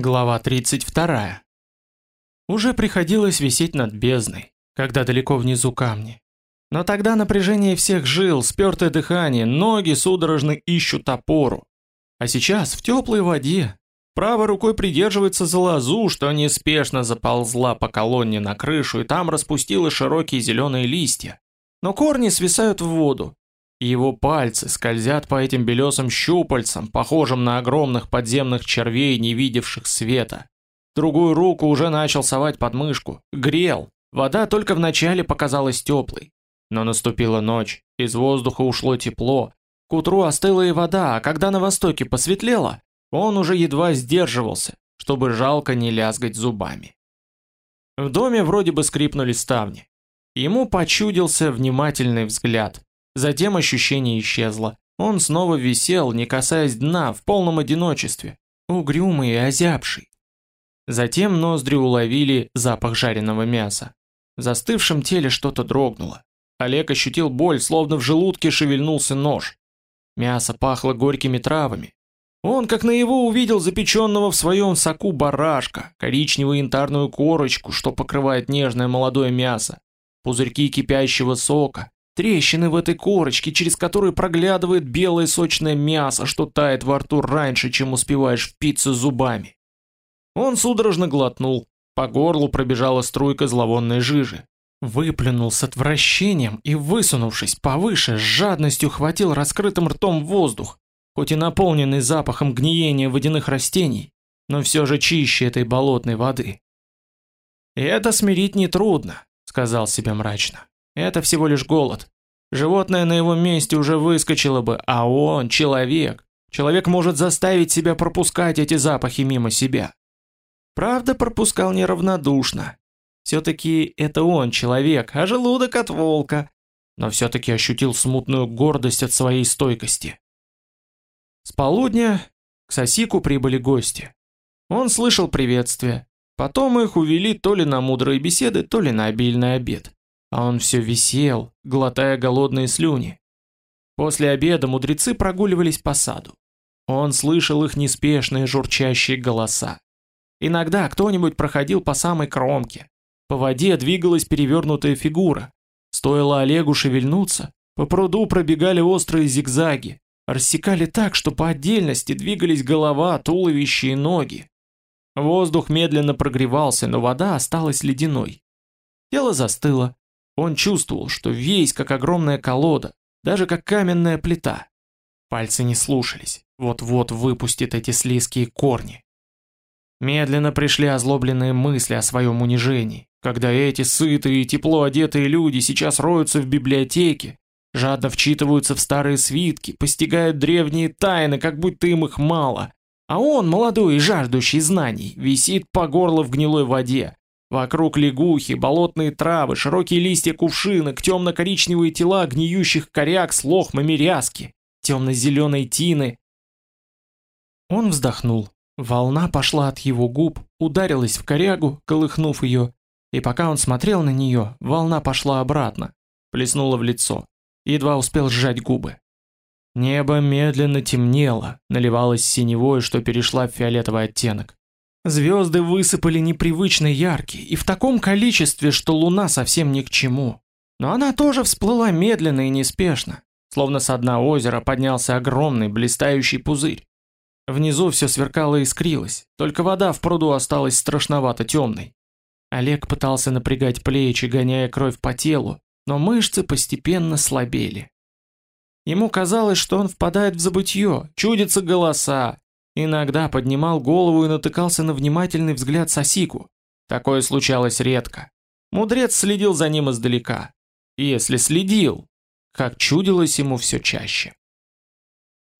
Глава 32. Уже приходилось висеть над бездной, когда далеко внизу камни. Но тогда напряжение всех жил, спёртое дыхание, ноги судорожно ищут опору. А сейчас в теплой воде. Правой рукой придерживается за лозу, что неспешно заползла по колонне на крышу и там распустила широкие зеленые листья. Но корни свисают в воду, его пальцы скользят по этим белесым щупальцам, похожим на огромных подземных червей, не видевших света. Другую руку уже начал совать под мышку. Грел. Вода только вначале показалась теплой. Но наступила ночь, из воздуха ушло тепло. К утру остыла и вода, а когда на востоке посветлело, он уже едва сдерживался, чтобы жалко не лязгать зубами. В доме вроде бы скрипнули ставни. Ему почудился внимательный взгляд. Затем ощущение исчезло. Он снова висел, не касаясь дна, в полном одиночестве, угрюмый и озябший. Затем ноздри уловили запах жареного мяса. В застывшем теле что-то дрогнуло. Олег ощутил боль, словно в желудке шевельнулся нож. Мясо пахло горькими травами. Он, как наяву, увидел запеченного в своем соку барашка, коричневую янтарную корочку, что покрывает нежное молодое мясо, пузырьки кипящего сока, Трещины в этой корочке, через которые проглядывает белое сочное мясо, что тает во рту раньше, чем успеваешь впиться зубами. Он судорожно глотнул, по горлу пробежала струйка зловонной жижи. Выплюнул с отвращением и, высунувшись повыше, с жадностью хватил раскрытым ртом воздух, хоть и наполненный запахом гниения водяных растений, но все же чище этой болотной воды. «И это смирить нетрудно», — сказал себе мрачно. Это всего лишь голод. Животное на его месте уже выскочило бы, а он человек. Человек может заставить себя пропускать эти запахи мимо себя. Правда, пропускал неравнодушно. Все-таки это он человек, а желудок от волка. Но все-таки ощутил смутную гордость от своей стойкости. С полудня к Сосику прибыли гости. Он слышал приветствия. Потом их увели то ли на мудрые беседы, то ли на обильный обед. А он все висел, глотая голодные слюни. После обеда мудрецы прогуливались по саду. Он слышал их неспешные журчащие голоса. Иногда кто-нибудь проходил по самой кромке. По воде двигалась перевернутая фигура. Стоило Олегу шевельнуться, по пруду пробегали острые зигзаги, рассекали так, что по отдельности двигались голова, туловище и ноги. Воздух медленно прогревался, но вода осталась ледяной. Тело застыло, он чувствовал, что весь как огромная колода, даже как каменная плита. Пальцы не слушались, вот-вот выпустит эти слизкие корни. Медленно пришли озлобленные мысли о своем унижении, когда эти сытые и тепло одетые люди сейчас роются в библиотеке, жадно вчитываются в старые свитки, постигают древние тайны, как будто им их мало, а он, молодой и жаждущий знаний, висит по горло в гнилой воде, Вокруг лягухи, болотные травы, широкие листья кувшинок, темно-коричневые тела гниющих коряк с лохмами ряски, темно-зеленой тины. Он вздохнул. Волна пошла от его губ, ударилась в корягу, колыхнув ее, и пока он смотрел на нее, волна пошла обратно, плеснула в лицо. Едва успел сжать губы. Небо медленно темнело, наливалось синевой, что перешла в фиолетовый оттенок. Звезды высыпали непривычно яркие и в таком количестве, что луна совсем ни к чему. Но она тоже всплыла медленно и неспешно, словно с дна озера поднялся огромный блистающий пузырь. Внизу все сверкало и искрилось, только вода в пруду осталась страшновато темной. Олег пытался напрягать плечи, гоняя кровь по телу, но мышцы постепенно слабели. Ему казалось, что он впадает в забытье, чудятся голоса, Иногда поднимал голову и натыкался на внимательный взгляд Сосику. Такое случалось редко. Мудрец следил за ним издалека. Если следил, как чудилось ему все чаще.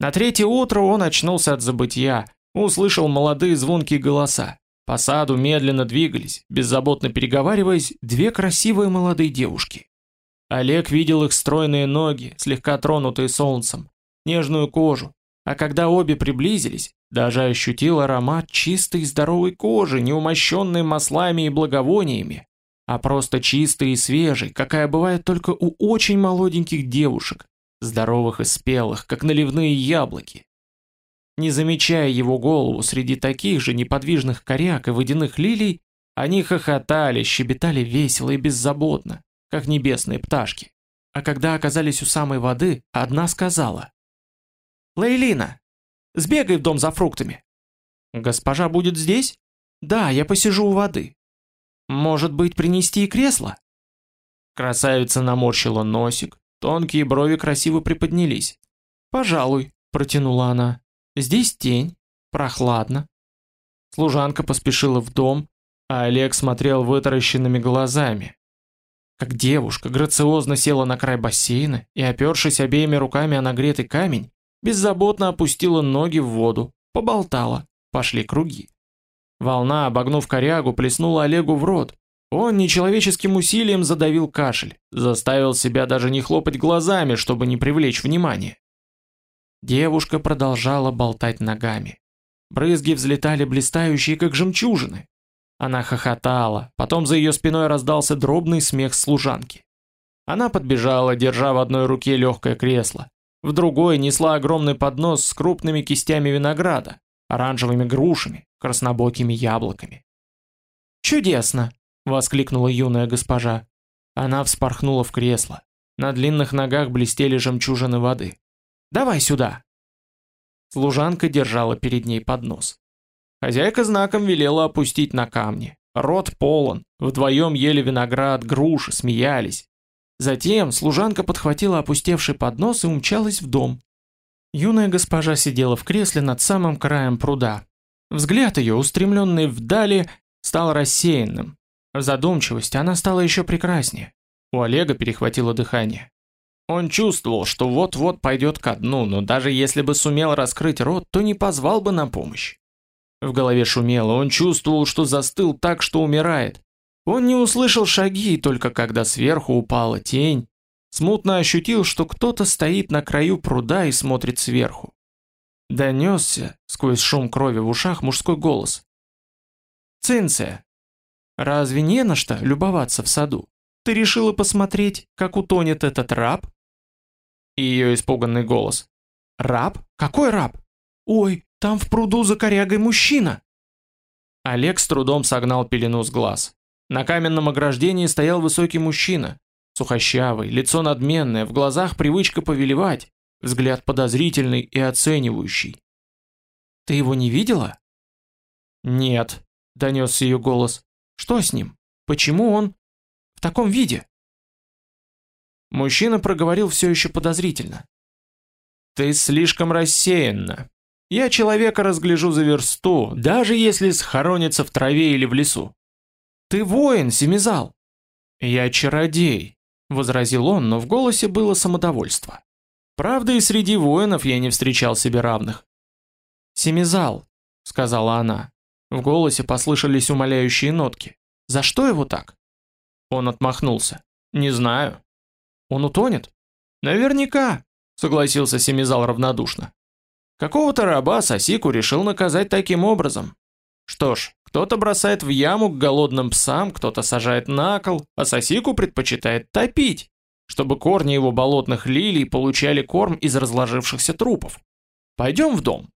На третье утро он очнулся от забытья, услышал молодые звонкие голоса. По саду медленно двигались, беззаботно переговариваясь, две красивые молодые девушки. Олег видел их стройные ноги, слегка тронутые солнцем, нежную кожу, а когда обе приблизились, даже ощутил аромат чистой здоровой кожи, не умощенной маслами и благовониями, а просто чистой и свежей, какая бывает только у очень молоденьких девушек, здоровых и спелых, как наливные яблоки. Не замечая его голову среди таких же неподвижных коряк и водяных лилий, они хохотали, щебетали весело и беззаботно, как небесные пташки. А когда оказались у самой воды, одна сказала. «Лейлина, сбегай в дом за фруктами». «Госпожа будет здесь?» «Да, я посижу у воды». «Может быть, принести и кресло?» Красавица наморщила носик, тонкие брови красиво приподнялись. «Пожалуй», — протянула она. «Здесь тень, прохладно». Служанка поспешила в дом, а Олег смотрел вытаращенными глазами. Как девушка грациозно села на край бассейна и, опершись обеими руками о нагретый камень, беззаботно опустила ноги в воду, поболтала, пошли круги. Волна, обогнув корягу, плеснула Олегу в рот. Он нечеловеческим усилием задавил кашель, заставил себя даже не хлопать глазами, чтобы не привлечь внимание. Девушка продолжала болтать ногами. Брызги взлетали блистающие, как жемчужины. Она хохотала, потом за ее спиной раздался дробный смех служанки. Она подбежала, держа в одной руке легкое кресло, в другой несла огромный поднос с крупными кистями винограда, оранжевыми грушами, краснобокими яблоками. «Чудесно!» — воскликнула юная госпожа. Она вспорхнула в кресло. На длинных ногах блестели жемчужины воды. «Давай сюда!» Служанка держала перед ней поднос. Хозяйка знаком велела опустить на камни. Рот полон, вдвоем ели виноград, груши, смеялись. Затем служанка подхватила опустевший поднос и умчалась в дом. Юная госпожа сидела в кресле над самым краем пруда. Взгляд ее, устремленный вдали, стал рассеянным. В задумчивости она стала еще прекраснее. У Олега перехватило дыхание. Он чувствовал, что вот-вот пойдет ко дну, но даже если бы сумел раскрыть рот, то не позвал бы на помощь. В голове шумело, он чувствовал, что застыл так, что умирает. Он не услышал шаги, только когда сверху упала тень, смутно ощутил, что кто-то стоит на краю пруда и смотрит сверху. Донесся, сквозь шум крови в ушах, мужской голос. «Цинция, разве не на что любоваться в саду? Ты решила посмотреть, как утонет этот раб?» И ее испуганный голос. «Раб? Какой раб? Ой, там в пруду за корягой мужчина!» Олег с трудом согнал пелену с глаз. На каменном ограждении стоял высокий мужчина, сухощавый, лицо надменное, в глазах привычка повелевать, взгляд подозрительный и оценивающий. «Ты его не видела?» «Нет», — донесся ее голос. «Что с ним? Почему он в таком виде?» Мужчина проговорил все еще подозрительно. «Ты слишком рассеянна. Я человека разгляжу за версту, даже если схоронится в траве или в лесу. Ты воин, Семизал. Я чародей, возразил он, но в голосе было самодовольство. Правда, и среди воинов я не встречал себе равных. Семизал, сказала она. В голосе послышались умоляющие нотки. За что его так? Он отмахнулся. Не знаю. Он утонет? Наверняка, согласился Семизал равнодушно. Какого-то раба Сосику решил наказать таким образом. Что ж, кто-то бросает в яму к голодным псам, кто-то сажает на кол, а Сосику предпочитает топить, чтобы корни его болотных лилий получали корм из разложившихся трупов. Пойдем в дом.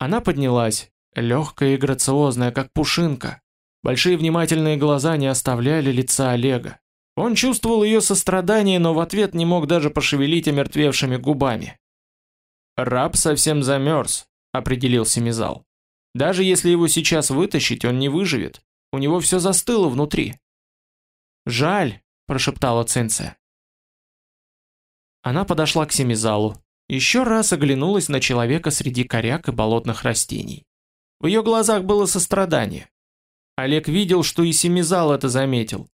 Она поднялась, легкая и грациозная, как пушинка. Большие внимательные глаза не оставляли лица Олега. Он чувствовал ее сострадание, но в ответ не мог даже пошевелить омертвевшими губами. «Раб совсем замерз», — определил Семизал. «Даже если его сейчас вытащить, он не выживет. У него все застыло внутри». «Жаль», — прошептала Цинция. Она подошла к Семизалу, еще раз оглянулась на человека среди коряк и болотных растений. В ее глазах было сострадание. Олег видел, что и Семизал это заметил.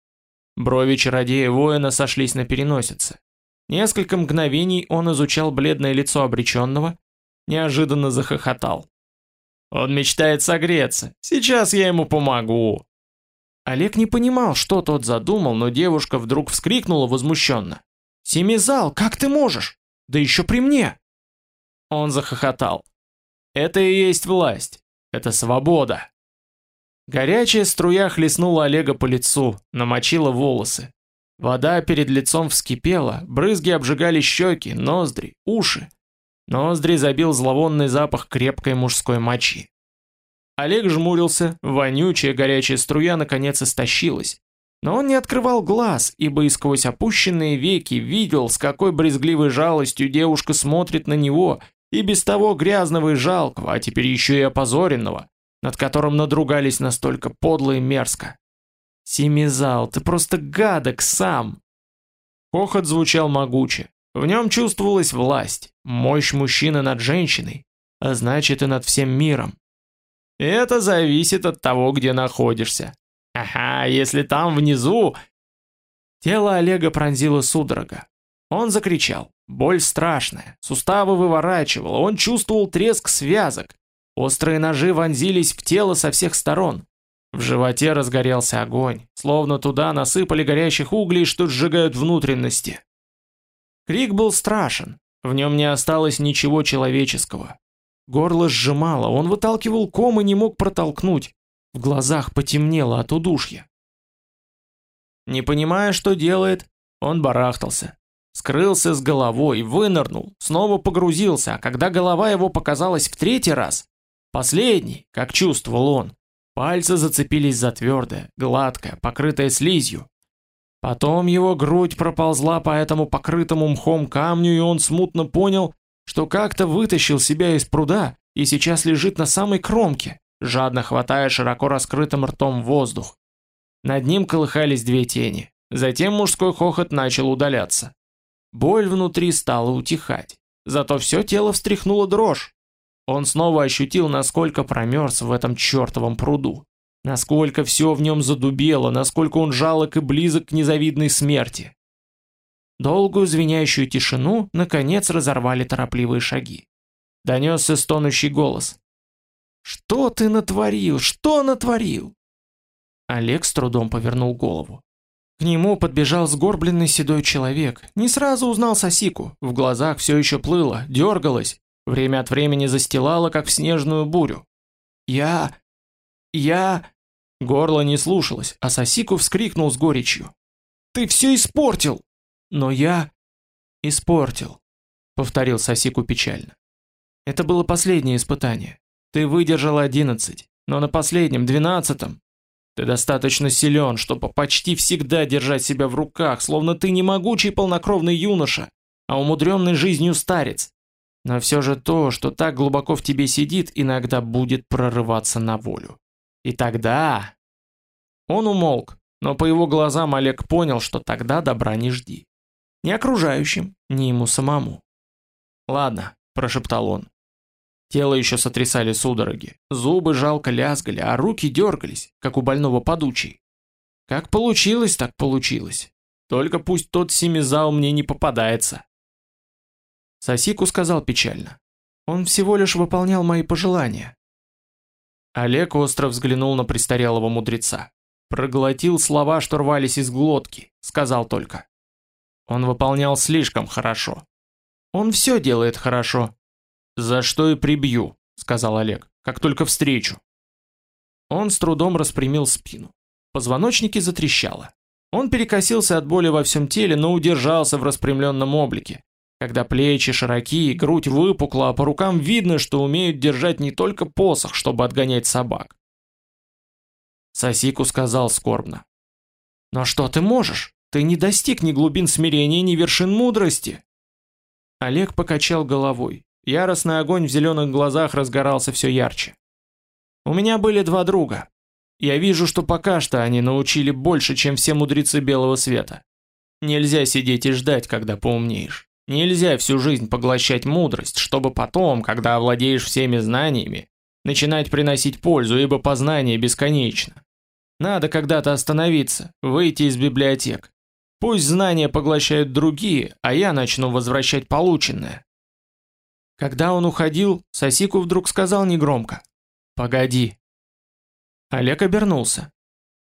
Брови чародея-воина сошлись на переносице. Несколько мгновений он изучал бледное лицо обреченного, неожиданно захохотал. «Он мечтает согреться. Сейчас я ему помогу». Олег не понимал, что тот задумал, но девушка вдруг вскрикнула возмущенно. «Семизал, как ты можешь? Да еще при мне!» Он захохотал. «Это и есть власть. Это свобода». Горячая струя хлестнула Олега по лицу, намочила волосы. Вода перед лицом вскипела, брызги обжигали щеки, ноздри, уши. Ноздри забил зловонный запах крепкой мужской мочи. Олег жмурился, вонючая горячая струя наконец истощилась. Но он не открывал глаз, ибо и сквозь опущенные веки видел, с какой брезгливой жалостью девушка смотрит на него, и без того грязного и жалкого, а теперь еще и опозоренного, над которым надругались настолько подло и мерзко. «Семизал, ты просто гадок сам!» Хохот звучал могуче. В нем чувствовалась власть, мощь мужчины над женщиной, а значит и над всем миром. Это зависит от того, где находишься. Ага, если там внизу... Тело Олега пронзило судорога. Он закричал. Боль страшная, суставы выворачивало, он чувствовал треск связок. Острые ножи вонзились в тело со всех сторон. В животе разгорелся огонь, словно туда насыпали горящих углей, что сжигают внутренности. Крик был страшен, в нем не осталось ничего человеческого. Горло сжимало, он выталкивал ком и не мог протолкнуть. В глазах потемнело от удушья. Не понимая, что делает, он барахтался. Скрылся с головой, вынырнул, снова погрузился, а когда голова его показалась в третий раз, последний, как чувствовал он, пальцы зацепились за твердое, гладкое, покрытое слизью. Потом его грудь проползла по этому покрытому мхом камню, и он смутно понял, что как-то вытащил себя из пруда и сейчас лежит на самой кромке, жадно хватая широко раскрытым ртом воздух. Над ним колыхались две тени. Затем мужской хохот начал удаляться. Боль внутри стала утихать. Зато все тело встряхнуло дрожь. Он снова ощутил, насколько промерз в этом чертовом пруду. Насколько все в нем задубело, насколько он жалок и близок к незавидной смерти. Долгую звенящую тишину, наконец, разорвали торопливые шаги. Донесся стонущий голос. «Что ты натворил? Что натворил?» Олег с трудом повернул голову. К нему подбежал сгорбленный седой человек. Не сразу узнал Сосику. В глазах все еще плыло, дергалось. Время от времени застилало, как в снежную бурю. «Я... я...» Горло не слушалось, а Сосику вскрикнул с горечью. «Ты все испортил!» Но я испортил, повторил Сосику печально. Это было последнее испытание. Ты выдержал одиннадцать, но на последнем, двенадцатом, ты достаточно силен, чтобы почти всегда держать себя в руках, словно ты не могучий полнокровный юноша, а умудренный жизнью старец. Но все же то, что так глубоко в тебе сидит, иногда будет прорываться на волю. И тогда... Он умолк, но по его глазам Олег понял, что тогда добра не жди. Ни окружающим, ни ему самому. «Ладно», – прошептал он. Тело еще сотрясали судороги, зубы жалко лязгали, а руки дергались, как у больного подучий. Как получилось, так получилось. Только пусть тот семизал мне не попадается. Сосику сказал печально. Он всего лишь выполнял мои пожелания. Олег остро взглянул на престарелого мудреца. Проглотил слова, что рвались из глотки, сказал только. Он выполнял слишком хорошо. Он все делает хорошо. За что и прибью, сказал Олег, как только встречу. Он с трудом распрямил спину. Позвоночники затрещало. Он перекосился от боли во всем теле, но удержался в распрямленном облике. Когда плечи широкие, грудь выпукла, а по рукам видно, что умеют держать не только посох, чтобы отгонять собак. Сосику сказал скорбно. «Но что ты можешь? Ты не достиг ни глубин смирения, ни вершин мудрости. Олег покачал головой. Яростный огонь в зеленых глазах разгорался все ярче. У меня были два друга. Я вижу, что пока что они научили больше, чем все мудрецы белого света. Нельзя сидеть и ждать, когда поумнеешь. Нельзя всю жизнь поглощать мудрость, чтобы потом, когда овладеешь всеми знаниями, начинать приносить пользу, ибо познание бесконечно. Надо когда-то остановиться, выйти из библиотек, Пусть знания поглощают другие, а я начну возвращать полученное. Когда он уходил, Сосику вдруг сказал негромко. «Погоди». Олег обернулся.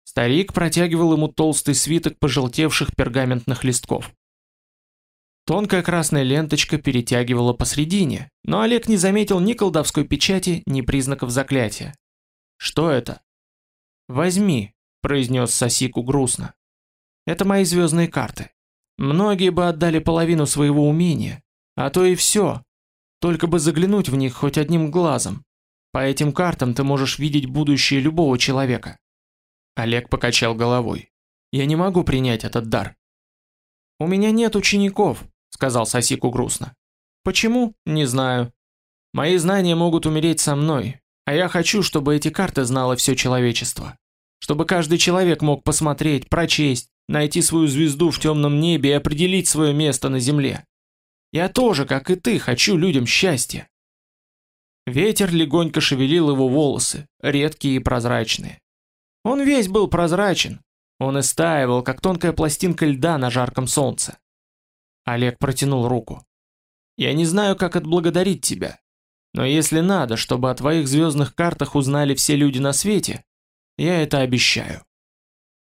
Старик протягивал ему толстый свиток пожелтевших пергаментных листков. Тонкая красная ленточка перетягивала посредине, но Олег не заметил ни колдовской печати, ни признаков заклятия. «Что это?» «Возьми», — произнес Сосику грустно. Это мои звездные карты. Многие бы отдали половину своего умения, а то и все. Только бы заглянуть в них хоть одним глазом. По этим картам ты можешь видеть будущее любого человека. Олег покачал головой. Я не могу принять этот дар. У меня нет учеников, сказал Сосику грустно. Почему? Не знаю. Мои знания могут умереть со мной, а я хочу, чтобы эти карты знало все человечество. Чтобы каждый человек мог посмотреть, прочесть, найти свою звезду в темном небе и определить свое место на земле. Я тоже, как и ты, хочу людям счастья. Ветер легонько шевелил его волосы, редкие и прозрачные. Он весь был прозрачен. Он истаивал, как тонкая пластинка льда на жарком солнце. Олег протянул руку. «Я не знаю, как отблагодарить тебя. Но если надо, чтобы о твоих звездных картах узнали все люди на свете, я это обещаю».